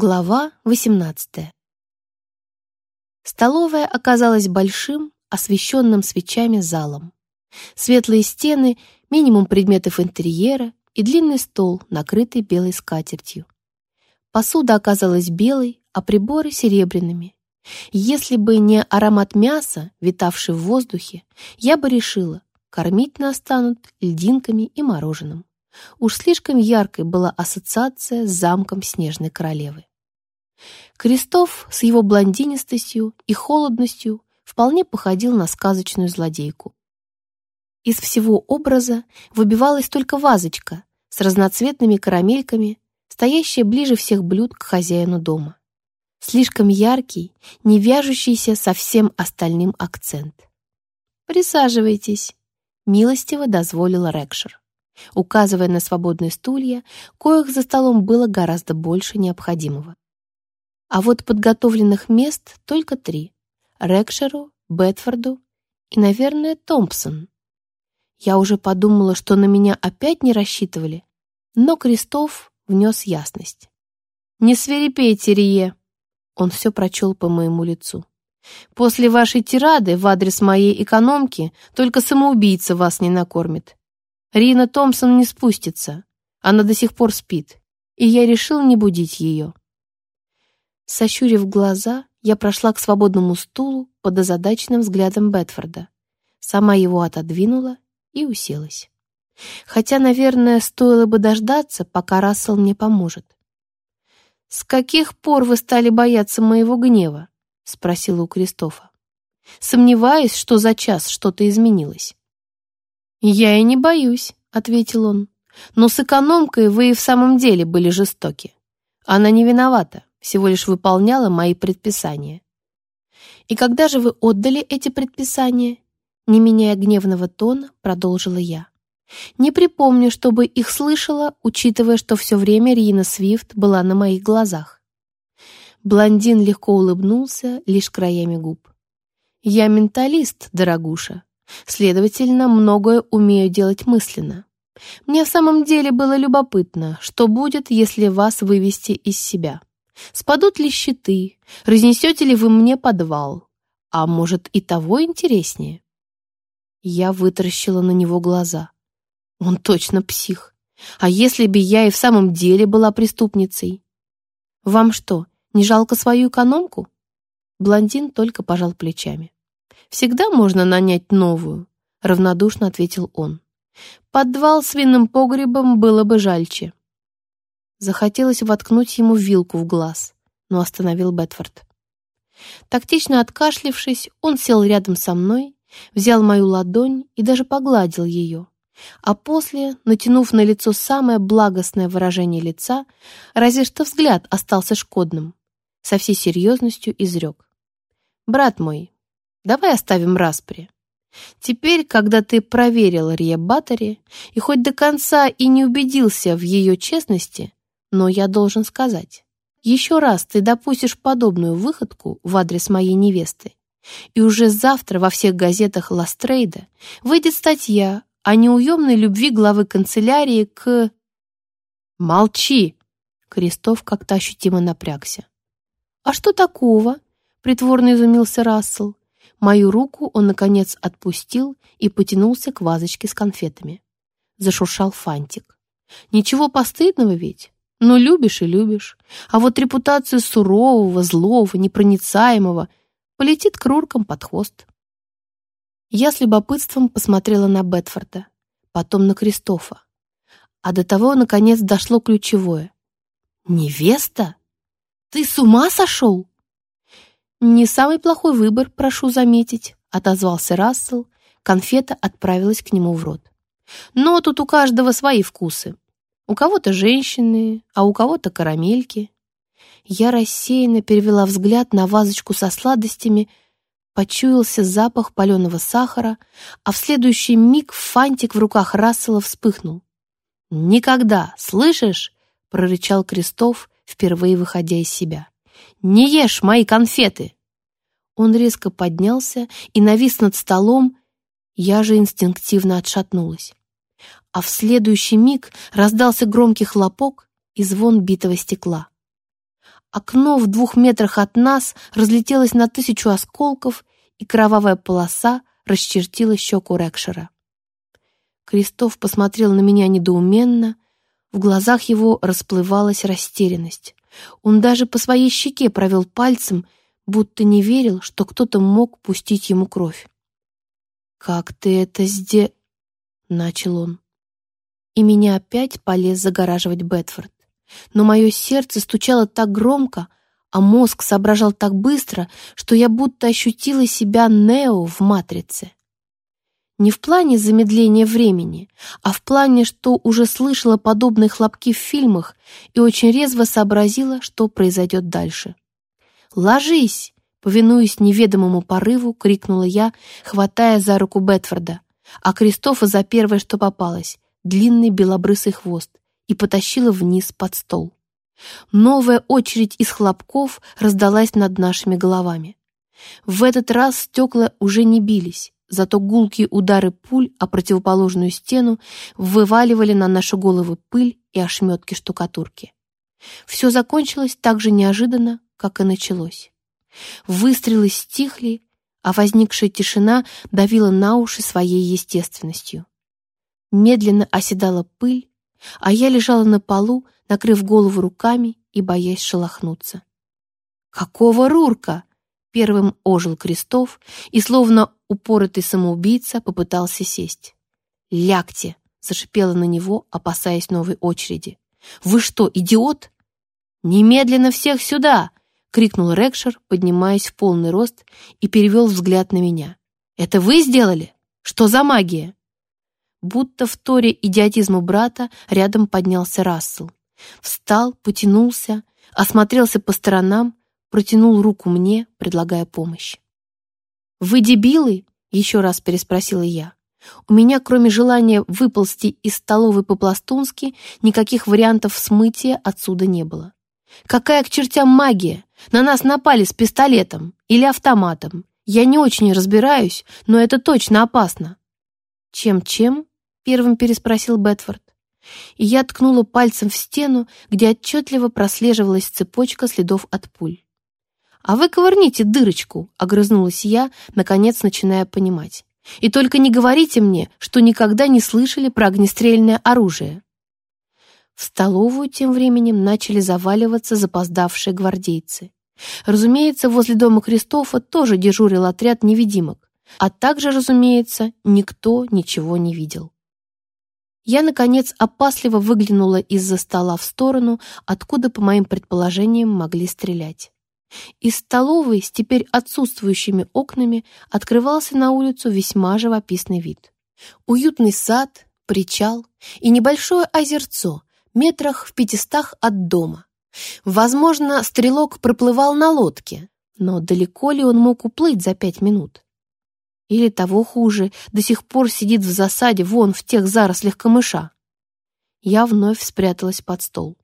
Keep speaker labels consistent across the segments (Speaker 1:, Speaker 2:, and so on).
Speaker 1: Глава 18 Столовая оказалась большим, освещенным свечами залом. Светлые стены, минимум предметов интерьера и длинный стол, накрытый белой скатертью. Посуда оказалась белой, а приборы — серебряными. Если бы не аромат мяса, витавший в воздухе, я бы решила, кормить нас станут льдинками и мороженым. Уж слишком яркой была ассоциация с замком Снежной Королевы. Крестов с его блондинистостью и холодностью вполне походил на сказочную злодейку. Из всего образа выбивалась только вазочка с разноцветными карамельками, стоящая ближе всех блюд к хозяину дома. Слишком яркий, не вяжущийся со всем остальным акцент. «Присаживайтесь», — милостиво дозволила Рекшер указывая на свободные стулья, коих за столом было гораздо больше необходимого. А вот подготовленных мест только три — Рекшеру, Бетфорду и, наверное, Томпсон. Я уже подумала, что на меня опять не рассчитывали, но Крестов внес ясность. «Не свирепейте, Рие!» Он все прочел по моему лицу. «После вашей тирады в адрес моей экономки только самоубийца вас не накормит. Рина Томпсон не спустится. Она до сих пор спит, и я решил не будить ее. Сощурив глаза, я прошла к свободному стулу под озадаченным взглядом Бетфорда. Сама его отодвинула и уселась. Хотя, наверное, стоило бы дождаться, пока Рассел мне поможет. «С каких пор вы стали бояться моего гнева?» — спросила у Кристофа. «Сомневаюсь, что за час что-то изменилось». «Я и не боюсь», — ответил он. «Но с экономкой вы и в самом деле были жестоки. Она не виновата, всего лишь выполняла мои предписания». «И когда же вы отдали эти предписания?» Не меняя гневного тона, продолжила я. «Не припомню, чтобы их слышала, учитывая, что все время Рина Свифт была на моих глазах». Блондин легко улыбнулся лишь краями губ. «Я менталист, дорогуша. Следовательно, многое умею делать мысленно. Мне в самом деле было любопытно, что будет, если вас вывести из себя. Спадут ли щиты? Разнесете ли вы мне подвал? А может, и того интереснее? Я вытаращила на него глаза. Он точно псих. А если бы я и в самом деле была преступницей? Вам что, не жалко свою экономку? Блондин только пожал плечами. Всегда можно нанять новую, равнодушно ответил он. Подвал с винным погребом было бы жальче. Захотелось воткнуть ему вилку в глаз, но остановил Бетфорд. Тактично откашлившись, он сел рядом со мной, взял мою ладонь и даже погладил ее, а после, натянув на лицо самое благостное выражение лица, разве что взгляд остался шкодным, со всей серьезностью изрек. «Брат мой, Давай оставим распри. Теперь, когда ты проверил Рия Баттери и хоть до конца и не убедился в ее честности, но я должен сказать, еще раз ты допустишь подобную выходку в адрес моей невесты, и уже завтра во всех газетах Ластрейда выйдет статья о неуемной любви главы канцелярии к... «Молчи!» Крестов как-то ощутимо напрягся. «А что такого?» — притворно изумился Рассел. Мою руку он, наконец, отпустил и потянулся к вазочке с конфетами. Зашуршал фантик. Ничего постыдного ведь. Ну, любишь и любишь. А вот репутацию сурового, злого, непроницаемого полетит к руркам под хвост. Я с любопытством посмотрела на Бетфорда, потом на Кристофа. А до того, наконец, дошло ключевое. «Невеста? Ты с ума сошел?» «Не самый плохой выбор, прошу заметить», — отозвался Рассел. Конфета отправилась к нему в рот. «Но тут у каждого свои вкусы. У кого-то женщины, а у кого-то карамельки». Я рассеянно перевела взгляд на вазочку со сладостями, почуялся запах паленого сахара, а в следующий миг фантик в руках Рассела вспыхнул. «Никогда, слышишь?» — прорычал Крестов, впервые выходя из себя. Не ешь мои конфеты!» Он резко поднялся и навис над столом, я же инстинктивно отшатнулась. А в следующий миг раздался громкий хлопок и звон битого стекла. Окно в двух метрах от нас разлетелось на тысячу осколков, и кровавая полоса расчертила щеку Рекшера. Крестов посмотрел на меня недоуменно, в глазах его расплывалась растерянность. Он даже по своей щеке провел пальцем, будто не верил, что кто-то мог пустить ему кровь. «Как ты это сде...» — начал он. И меня опять полез загораживать Бетфорд. Но мое сердце стучало так громко, а мозг соображал так быстро, что я будто ощутила себя Нео в «Матрице». Не в плане замедления времени, а в плане, что уже слышала подобные хлопки в фильмах и очень резво сообразила, что произойдет дальше. «Ложись!» — повинуясь неведомому порыву, крикнула я, хватая за руку Бетфорда, а Кристофа за первое, что попалось — длинный белобрысый хвост, и потащила вниз под стол. Новая очередь из хлопков раздалась над нашими головами. В этот раз стекла уже не бились, зато гулкие удары пуль о противоположную стену вываливали на наши головы пыль и ошметки штукатурки. Все закончилось так же неожиданно, как и началось. Выстрелы стихли, а возникшая тишина давила на уши своей естественностью. Медленно оседала пыль, а я лежала на полу, накрыв голову руками и боясь шелохнуться. «Какого Рурка?» Первым ожил Крестов и, словно упоротый самоубийца, попытался сесть. «Лягте!» — зашипела на него, опасаясь новой очереди. «Вы что, идиот?» «Немедленно всех сюда!» — крикнул Рекшер, поднимаясь в полный рост и перевел взгляд на меня. «Это вы сделали? Что за магия?» Будто в торе идиотизму брата рядом поднялся Рассел. Встал, потянулся, осмотрелся по сторонам, протянул руку мне, предлагая помощь. «Вы дебилы?» — еще раз переспросила я. У меня, кроме желания выползти из столовой по-пластунски, никаких вариантов смытия отсюда не было. Какая к чертям магия? На нас напали с пистолетом или автоматом. Я не очень разбираюсь, но это точно опасно. Чем-чем? Первым переспросил Бетфорд. И я ткнула пальцем в стену, где отчетливо прослеживалась цепочка следов от пуль. «А вы ковырните дырочку», — огрызнулась я, наконец начиная понимать. «И только не говорите мне, что никогда не слышали про огнестрельное оружие». В столовую тем временем начали заваливаться запоздавшие гвардейцы. Разумеется, возле дома Кристофа тоже дежурил отряд невидимок, а также, разумеется, никто ничего не видел. Я, наконец, опасливо выглянула из-за стола в сторону, откуда, по моим предположениям, могли стрелять. Из столовой с теперь отсутствующими окнами открывался на улицу весьма живописный вид. Уютный сад, причал и небольшое озерцо, метрах в пятистах от дома. Возможно, стрелок проплывал на лодке, но далеко ли он мог уплыть за пять минут? Или того хуже, до сих пор сидит в засаде вон в тех зарослях камыша? Я вновь спряталась под стол.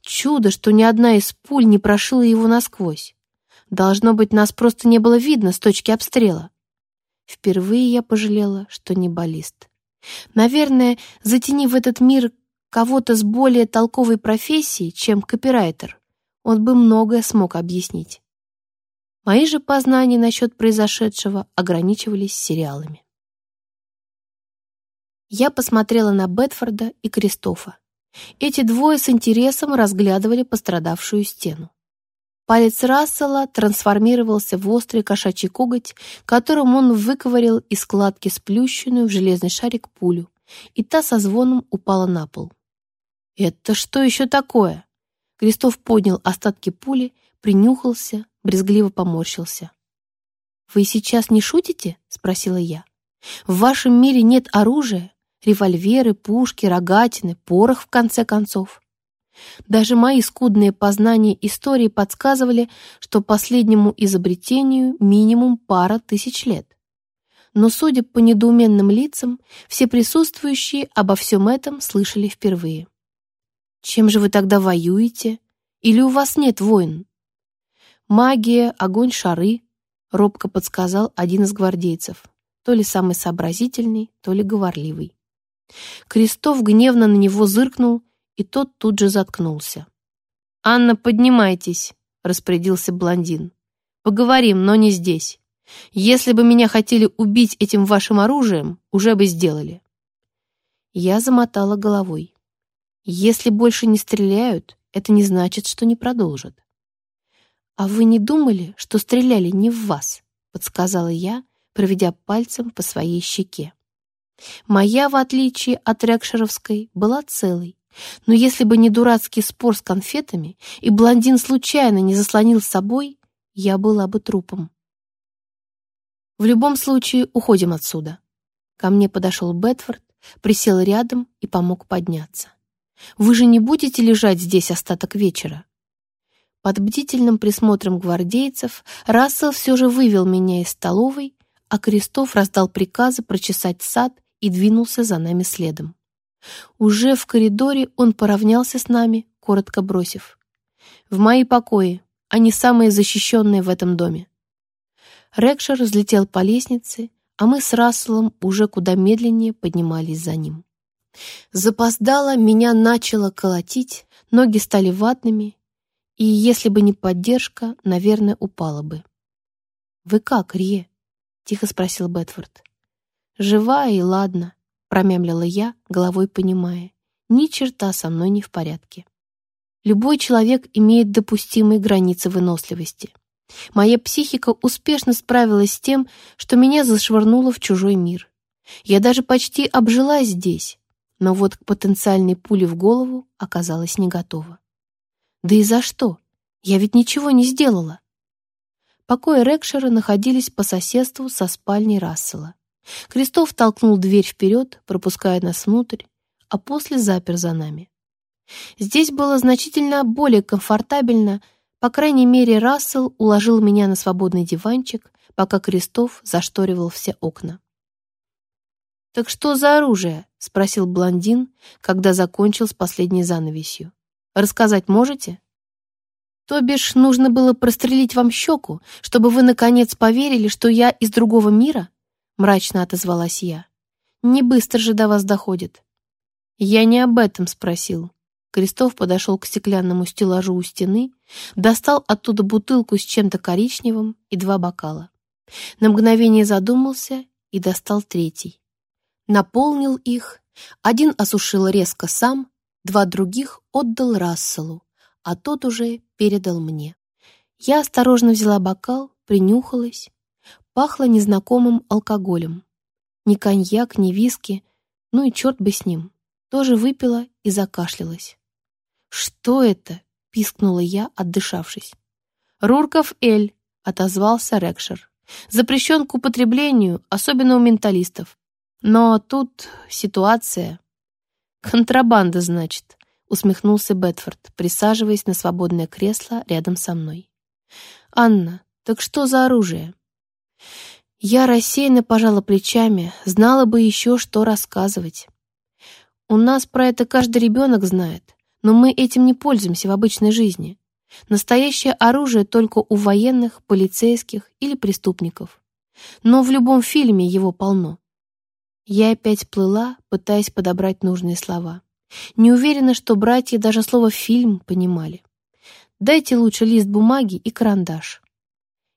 Speaker 1: Чудо, что ни одна из пуль не прошила его насквозь. Должно быть, нас просто не было видно с точки обстрела. Впервые я пожалела, что не баллист. Наверное, затяни в этот мир кого-то с более толковой профессией, чем копирайтер, он бы многое смог объяснить. Мои же познания насчет произошедшего ограничивались сериалами. Я посмотрела на Бетфорда и Кристофа. Эти двое с интересом разглядывали пострадавшую стену. Палец Рассела трансформировался в острый кошачий коготь, которым он выковырял из складки сплющенную в железный шарик пулю, и та со звоном упала на пол. «Это что еще такое?» Крестов поднял остатки пули, принюхался, брезгливо поморщился. «Вы сейчас не шутите?» — спросила я. «В вашем мире нет оружия, револьверы, пушки, рогатины, порох, в конце концов». Даже мои скудные познания истории подсказывали, что последнему изобретению минимум пара тысяч лет. Но, судя по недоуменным лицам, все присутствующие обо всем этом слышали впервые. Чем же вы тогда воюете? Или у вас нет войн? Магия, огонь, шары, робко подсказал один из гвардейцев, то ли самый сообразительный, то ли говорливый. Крестов гневно на него зыркнул, и тот тут же заткнулся. «Анна, поднимайтесь», — распорядился блондин. «Поговорим, но не здесь. Если бы меня хотели убить этим вашим оружием, уже бы сделали». Я замотала головой. «Если больше не стреляют, это не значит, что не продолжат». «А вы не думали, что стреляли не в вас?» — подсказала я, проведя пальцем по своей щеке. Моя, в отличие от Рекшеровской, была целой. Но если бы не дурацкий спор с конфетами, и блондин случайно не заслонил с собой, я была бы трупом. В любом случае, уходим отсюда. Ко мне подошел Бетфорд, присел рядом и помог подняться. Вы же не будете лежать здесь остаток вечера? Под бдительным присмотром гвардейцев Рассел все же вывел меня из столовой, а Крестов раздал приказы прочесать сад и двинулся за нами следом. Уже в коридоре он поравнялся с нами, коротко бросив. «В мои покои, они самые защищенные в этом доме». Рекшер взлетел по лестнице, а мы с Расселом уже куда медленнее поднимались за ним. Запоздало, меня начало колотить, ноги стали ватными, и если бы не поддержка, наверное, упала бы. «Вы как, Рие?» — тихо спросил Бетфорд. «Жива и ладно», — промямлила я, головой понимая. «Ни черта со мной не в порядке». Любой человек имеет допустимые границы выносливости. Моя психика успешно справилась с тем, что меня зашвырнуло в чужой мир. Я даже почти обжилась здесь, но вот к потенциальной пуле в голову оказалась не готова. Да и за что? Я ведь ничего не сделала. Покои Рекшера находились по соседству со спальней Рассела. Крестов толкнул дверь вперед, пропуская нас внутрь, а после запер за нами. Здесь было значительно более комфортабельно, по крайней мере, Рассел уложил меня на свободный диванчик, пока Крестов зашторивал все окна. «Так что за оружие?» — спросил блондин, когда закончил с последней занавесью. «Рассказать можете?» «То бишь, нужно было прострелить вам щеку, чтобы вы, наконец, поверили, что я из другого мира?» — мрачно отозвалась я. «Не быстро же до вас доходит». «Я не об этом спросил». Крестов подошел к стеклянному стеллажу у стены, достал оттуда бутылку с чем-то коричневым и два бокала. На мгновение задумался и достал третий. Наполнил их, один осушил резко сам, два других отдал Расселу, а тот уже передал мне. Я осторожно взяла бокал, принюхалась, Пахло незнакомым алкоголем. Ни коньяк, ни виски, ну и черт бы с ним. Тоже выпила и закашлялась. «Что это?» — пискнула я, отдышавшись. «Рурков Эль», — отозвался Рекшер. «Запрещен к употреблению, особенно у менталистов. Но тут ситуация...» «Контрабанда, значит», — усмехнулся Бетфорд, присаживаясь на свободное кресло рядом со мной. «Анна, так что за оружие?» Я рассеянно пожала плечами, знала бы еще, что рассказывать. У нас про это каждый ребенок знает, но мы этим не пользуемся в обычной жизни. Настоящее оружие только у военных, полицейских или преступников. Но в любом фильме его полно. Я опять плыла, пытаясь подобрать нужные слова. Не уверена, что братья даже слово «фильм» понимали. Дайте лучше лист бумаги и карандаш.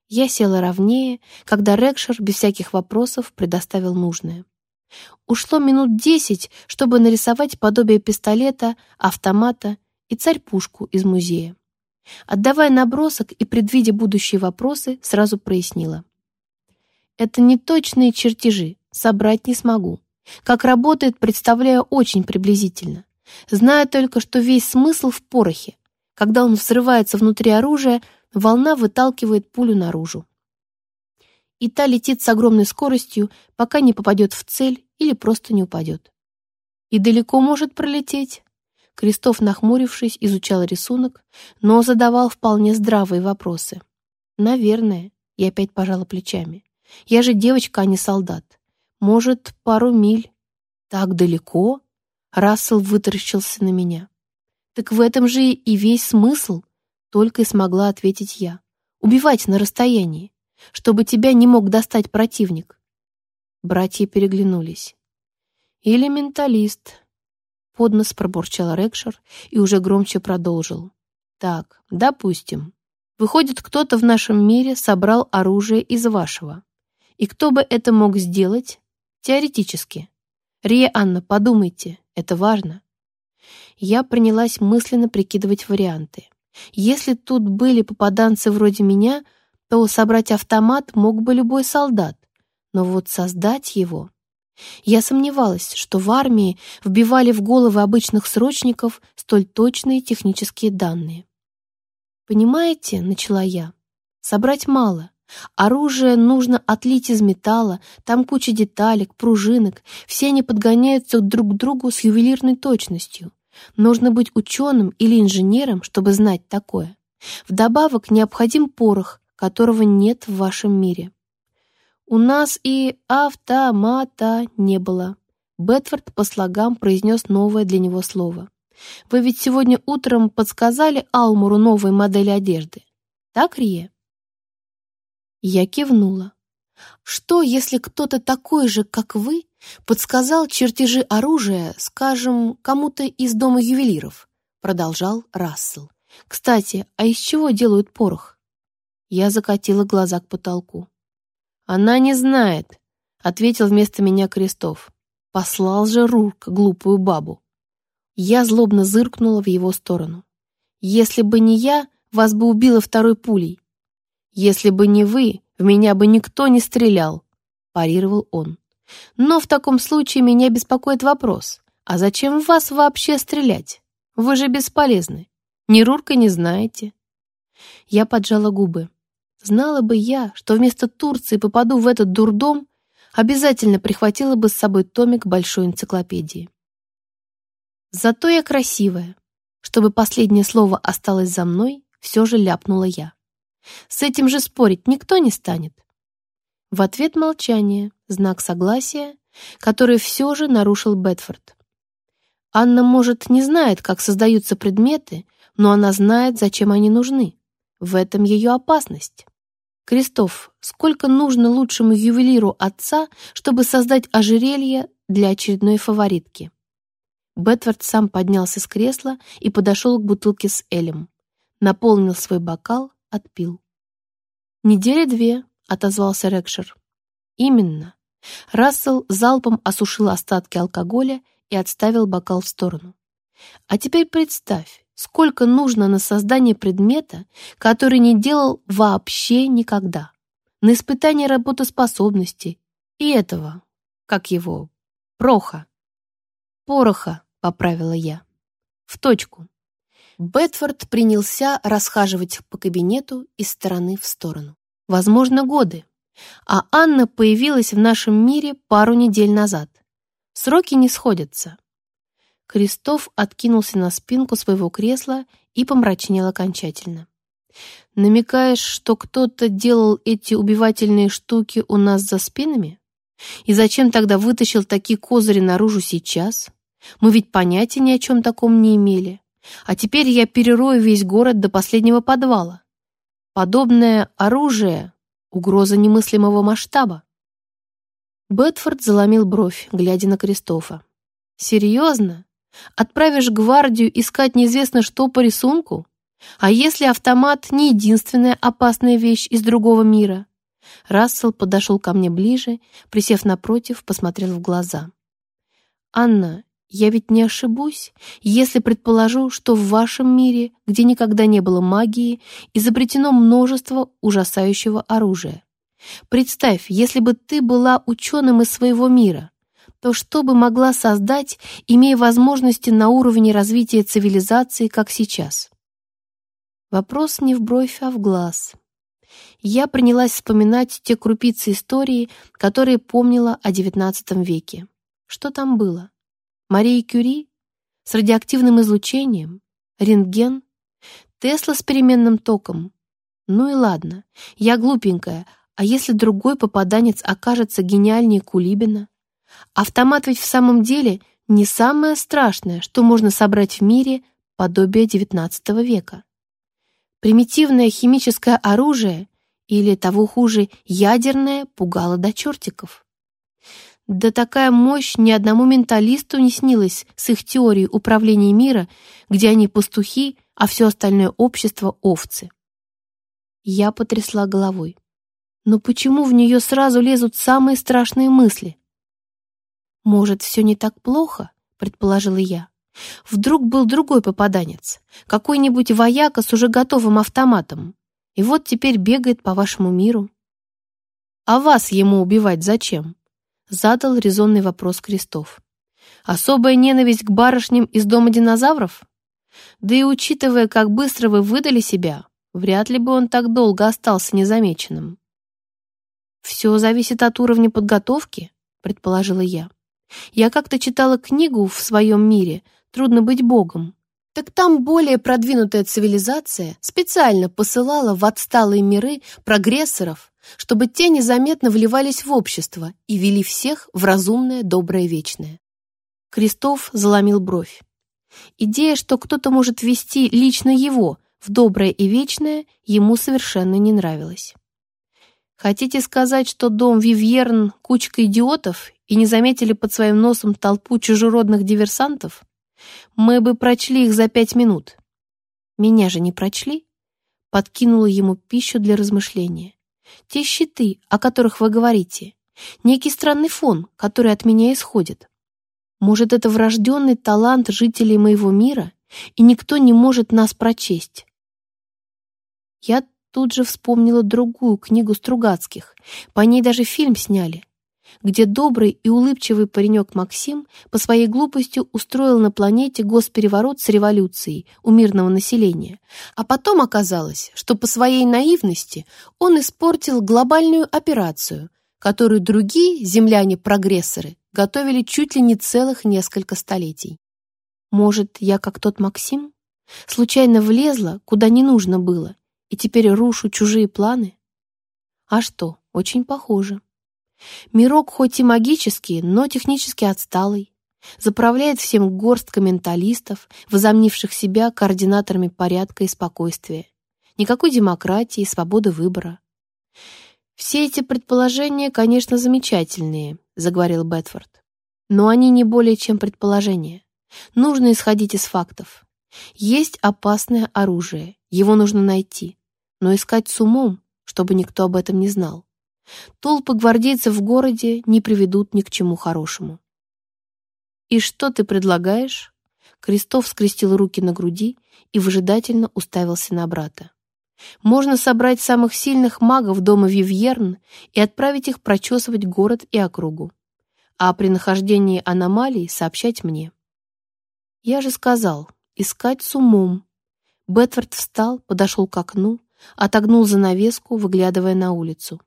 Speaker 1: Я села ровнее, когда Рекшер без всяких вопросов предоставил нужное. Ушло минут десять, чтобы нарисовать подобие пистолета, автомата и царь-пушку из музея. Отдавая набросок и предвидя будущие вопросы, сразу прояснила. Это не точные чертежи, собрать не смогу. Как работает, представляю очень приблизительно. Знаю только, что весь смысл в порохе. Когда он взрывается внутри оружия, волна выталкивает пулю наружу. И та летит с огромной скоростью, пока не попадет в цель или просто не упадет. И далеко может пролететь. Крестов, нахмурившись, изучал рисунок, но задавал вполне здравые вопросы. «Наверное», — я опять пожала плечами. «Я же девочка, а не солдат. Может, пару миль». «Так далеко?» Рассел вытаращился на меня. «Так в этом же и весь смысл», только и смогла ответить я. Убивать на расстоянии, чтобы тебя не мог достать противник. Братья переглянулись. Или менталист. Поднос пробурчал Рекшер и уже громче продолжил. Так, допустим. Выходит, кто-то в нашем мире собрал оружие из вашего. И кто бы это мог сделать? Теоретически. Рия Анна, подумайте, это важно. Я принялась мысленно прикидывать варианты. Если тут были попаданцы вроде меня, то собрать автомат мог бы любой солдат. Но вот создать его... Я сомневалась, что в армии вбивали в головы обычных срочников столь точные технические данные. «Понимаете», — начала я, — «собрать мало. Оружие нужно отлить из металла, там куча деталек, пружинок, все они подгоняются друг к другу с ювелирной точностью. Нужно быть ученым или инженером, чтобы знать такое. Вдобавок необходим порох, которого нет в вашем мире. У нас и автомата не было. Бетфорд по слогам произнес новое для него слово. Вы ведь сегодня утром подсказали Алмуру новые модели одежды. Так, Рие? Я кивнула. Что, если кто-то такой же, как вы, подсказал чертежи оружия, скажем, кому-то из дома ювелиров? Продолжал Рассел. Кстати, а из чего делают порох? Я закатила глаза к потолку. Она не знает, ответил вместо меня Крестов. Послал же Рурк глупую бабу. Я злобно зыркнула в его сторону. Если бы не я, вас бы убило второй пулей. Если бы не вы, в меня бы никто не стрелял, парировал он. Но в таком случае меня беспокоит вопрос, а зачем вас вообще стрелять? Вы же бесполезны. Ни Рурка не знаете. Я поджала губы. Знала бы я, что вместо Турции попаду в этот дурдом, обязательно прихватила бы с собой томик большой энциклопедии. Зато я красивая. Чтобы последнее слово осталось за мной, все же ляпнула я. С этим же спорить никто не станет. В ответ молчание, знак согласия, который все же нарушил Бетфорд. Анна, может, не знает, как создаются предметы, но она знает, зачем они нужны. В этом ее опасность. Крестов, сколько нужно лучшему ювелиру отца, чтобы создать ожерелье для очередной фаворитки? Бетфорд сам поднялся с кресла и подошел к бутылке с Элем. Наполнил свой бокал, отпил. «Недели две», — отозвался Рекшер. «Именно». Рассел залпом осушил остатки алкоголя и отставил бокал в сторону. «А теперь представь, Сколько нужно на создание предмета, который не делал вообще никогда. На испытание работоспособности и этого, как его, проха. Пороха, поправила я. В точку. Бетфорд принялся расхаживать по кабинету из стороны в сторону. Возможно, годы. А Анна появилась в нашем мире пару недель назад. Сроки не сходятся. Крестов откинулся на спинку своего кресла и помрачнел окончательно. «Намекаешь, что кто-то делал эти убивательные штуки у нас за спинами? И зачем тогда вытащил такие козыри наружу сейчас? Мы ведь понятия ни о чем таком не имели. А теперь я перерою весь город до последнего подвала. Подобное оружие — угроза немыслимого масштаба». Бетфорд заломил бровь, глядя на Кристофа. «Серьезно? Отправишь гвардию искать неизвестно что по рисунку? А если автомат не единственная опасная вещь из другого мира? Рассел подошел ко мне ближе, присев напротив, посмотрел в глаза. «Анна, я ведь не ошибусь, если предположу, что в вашем мире, где никогда не было магии, изобретено множество ужасающего оружия. Представь, если бы ты была ученым из своего мира, то что бы могла создать, имея возможности на уровне развития цивилизации, как сейчас? Вопрос не в бровь, а в глаз. Я принялась вспоминать те крупицы истории, которые помнила о XIX веке. Что там было? Мария Кюри? С радиоактивным излучением? Рентген? Тесла с переменным током? Ну и ладно, я глупенькая, а если другой попаданец окажется гениальнее Кулибина? Автомат ведь в самом деле не самое страшное, что можно собрать в мире подобие XIX века. Примитивное химическое оружие или, того хуже, ядерное пугало до чертиков. Да такая мощь ни одному менталисту не снилась с их теорией управления мира, где они пастухи, а все остальное общество — овцы. Я потрясла головой. Но почему в нее сразу лезут самые страшные мысли? «Может, все не так плохо?» — предположила я. «Вдруг был другой попаданец, какой-нибудь вояка с уже готовым автоматом, и вот теперь бегает по вашему миру». «А вас ему убивать зачем?» — задал резонный вопрос Крестов. «Особая ненависть к барышням из дома динозавров? Да и учитывая, как быстро вы выдали себя, вряд ли бы он так долго остался незамеченным». «Все зависит от уровня подготовки», — предположила я. «Я как-то читала книгу в своем мире «Трудно быть богом». Так там более продвинутая цивилизация специально посылала в отсталые миры прогрессоров, чтобы те незаметно вливались в общество и вели всех в разумное, доброе, вечное. Крестов заломил бровь. Идея, что кто-то может вести лично его в доброе и вечное, ему совершенно не нравилась. Хотите сказать, что дом Вивьерн — кучка идиотов и не заметили под своим носом толпу чужеродных диверсантов? Мы бы прочли их за пять минут. Меня же не прочли? Подкинула ему пищу для размышления. Те щиты, о которых вы говорите, некий странный фон, который от меня исходит. Может, это врожденный талант жителей моего мира, и никто не может нас прочесть. Я тут же вспомнила другую книгу Стругацких. По ней даже фильм сняли, где добрый и улыбчивый паренек Максим по своей глупости устроил на планете госпереворот с революцией у мирного населения. А потом оказалось, что по своей наивности он испортил глобальную операцию, которую другие земляне-прогрессоры готовили чуть ли не целых несколько столетий. Может, я как тот Максим? Случайно влезла, куда не нужно было, и теперь рушу чужие планы? А что, очень похоже. Мирок хоть и магический, но технически отсталый. Заправляет всем горстка менталистов, возомнивших себя координаторами порядка и спокойствия. Никакой демократии и свободы выбора. «Все эти предположения, конечно, замечательные», — заговорил Бетфорд. «Но они не более чем предположения. Нужно исходить из фактов. Есть опасное оружие, его нужно найти, но искать с умом, чтобы никто об этом не знал. Толпы гвардейцев в городе не приведут ни к чему хорошему. «И что ты предлагаешь?» Крестов скрестил руки на груди и выжидательно уставился на брата. «Можно собрать самых сильных магов дома Вивьерн и отправить их прочесывать город и округу, а при нахождении аномалий сообщать мне». «Я же сказал, искать с умом». Бетфорд встал, подошел к окну, отогнул занавеску, выглядывая на улицу.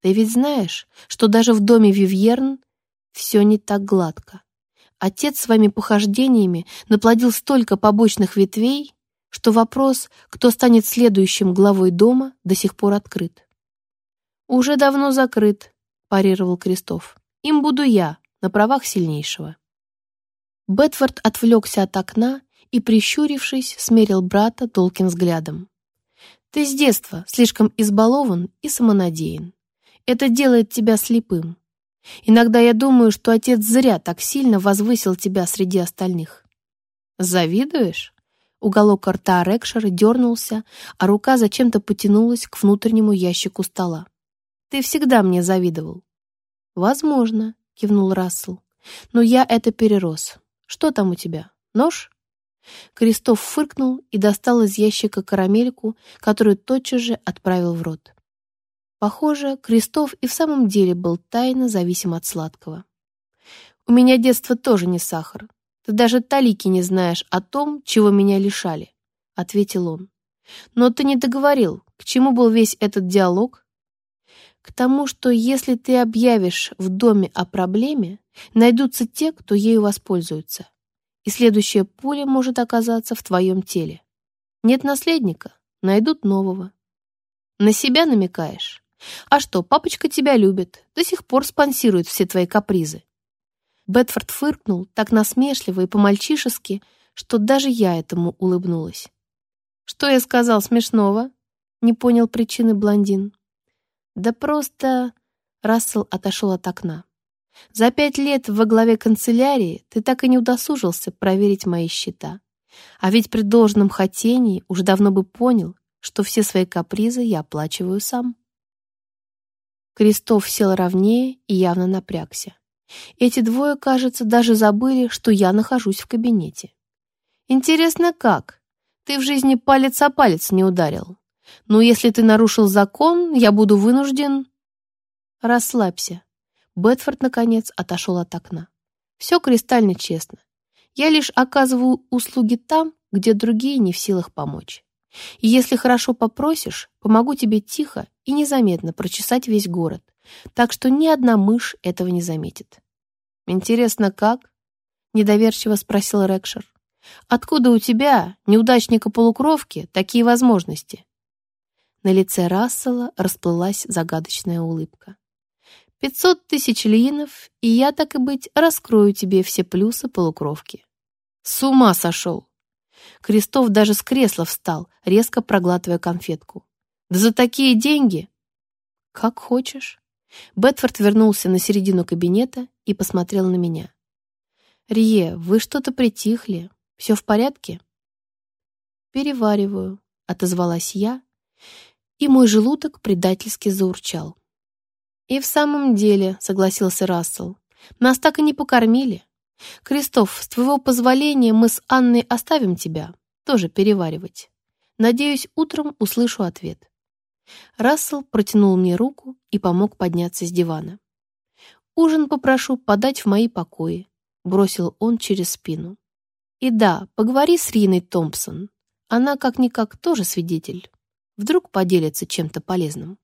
Speaker 1: «Ты ведь знаешь, что даже в доме Вивьерн все не так гладко. Отец своими похождениями наплодил столько побочных ветвей, что вопрос, кто станет следующим главой дома, до сих пор открыт. «Уже давно закрыт», — парировал Крестов. «Им буду я, на правах сильнейшего». Бетфорд отвлекся от окна и, прищурившись, смерил брата долгим взглядом. «Ты с детства слишком избалован и самонадеян. Это делает тебя слепым. Иногда я думаю, что отец зря так сильно возвысил тебя среди остальных». «Завидуешь?» Уголок рта Рекшера дернулся, а рука зачем-то потянулась к внутреннему ящику стола. «Ты всегда мне завидовал». «Возможно», — кивнул Рассел. «Но я это перерос. Что там у тебя? Нож?» Крестов фыркнул и достал из ящика карамельку, которую тотчас же отправил в рот. Похоже, Крестов и в самом деле был тайно зависим от сладкого. «У меня детство тоже не сахар. Ты даже талики не знаешь о том, чего меня лишали», — ответил он. «Но ты не договорил, к чему был весь этот диалог?» «К тому, что если ты объявишь в доме о проблеме, найдутся те, кто ею воспользуется и следующая пуля может оказаться в твоем теле. Нет наследника, найдут нового. На себя намекаешь? А что, папочка тебя любит, до сих пор спонсирует все твои капризы. Бетфорд фыркнул так насмешливо и по-мальчишески, что даже я этому улыбнулась. «Что я сказал смешного?» — не понял причины блондин. «Да просто...» — Рассел отошел от окна. За пять лет во главе канцелярии ты так и не удосужился проверить мои счета. А ведь при должном хотении уже давно бы понял, что все свои капризы я оплачиваю сам. Крестов сел ровнее и явно напрягся. Эти двое, кажется, даже забыли, что я нахожусь в кабинете. Интересно, как? Ты в жизни палец о палец не ударил. Ну, если ты нарушил закон, я буду вынужден... Расслабься. Бетфорд, наконец, отошел от окна. Все кристально честно. Я лишь оказываю услуги там, где другие не в силах помочь. И если хорошо попросишь, помогу тебе тихо и незаметно прочесать весь город, так что ни одна мышь этого не заметит. «Интересно, как?» — недоверчиво спросил Рекшер. «Откуда у тебя, неудачника-полукровки, такие возможности?» На лице Рассела расплылась загадочная улыбка. «Пятьсот тысяч линов, и я, так и быть, раскрою тебе все плюсы полукровки». «С ума сошел!» Крестов даже с кресла встал, резко проглатывая конфетку. «Да за такие деньги!» «Как хочешь». Бетфорд вернулся на середину кабинета и посмотрел на меня. «Рие, вы что-то притихли. Все в порядке?» «Перевариваю», — отозвалась я, и мой желудок предательски заурчал. «И в самом деле», — согласился Рассел, — «нас так и не покормили. Кристоф, с твоего позволения мы с Анной оставим тебя, тоже переваривать. Надеюсь, утром услышу ответ». Рассел протянул мне руку и помог подняться с дивана. «Ужин попрошу подать в мои покои», — бросил он через спину. «И да, поговори с Риной Томпсон. Она как-никак тоже свидетель. Вдруг поделится чем-то полезным».